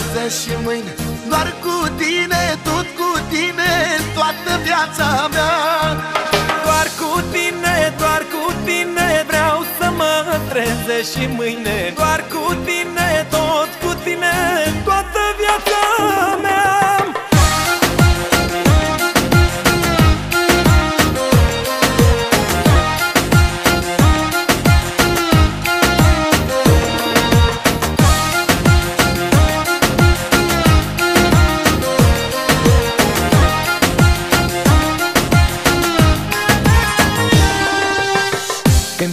trezesc și mâine Doar cu tine, tot cu tine, toată viața mea. Doar cu tine, doar cu tine Vreau să mă trezesc și mâine. Doar cu tine,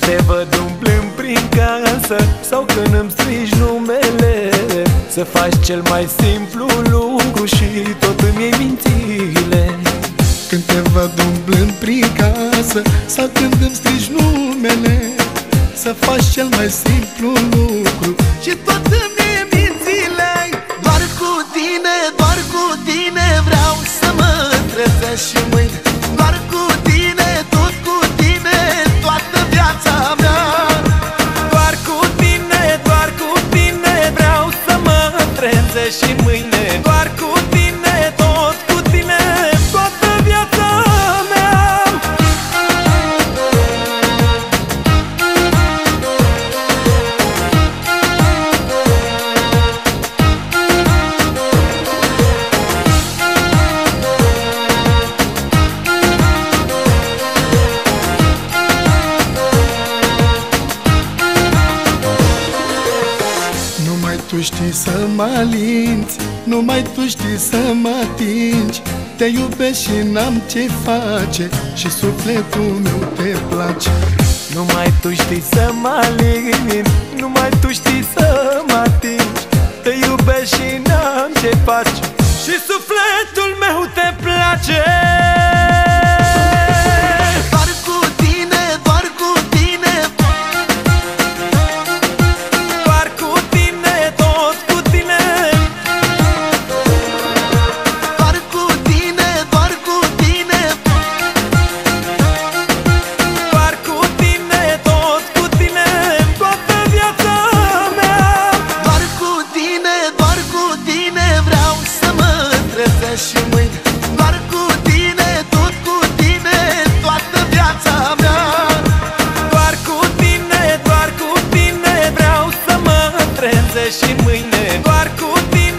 te văd umblând prin casă Sau când îmi strigi numele. Să faci cel mai simplu lucru Și tot îmi iei mințile. Când te văd umblând prin casă Sau când îmi strigi numele. Să faci cel mai simplu lucru Și tot îmi iei mințile. Doar cu tine, doar cu tine Vreau să mă trezesc și mâine trezesc și mâine Doar cu tine, tu știi să mă alinți Numai tu știi să mă atingi. Te iubesc și n-am ce face Și sufletul meu te place. Numai tu știi să mă alin Numai tu știi să mă atingi. Te iubesc și n-am ce faci Și sufletul meu te place și mâini. Doar cu tine, tot cu tine, toată viața mea. Doar cu tine, doar cu tine, vreau să mă treze și mâine. Doar cu tine.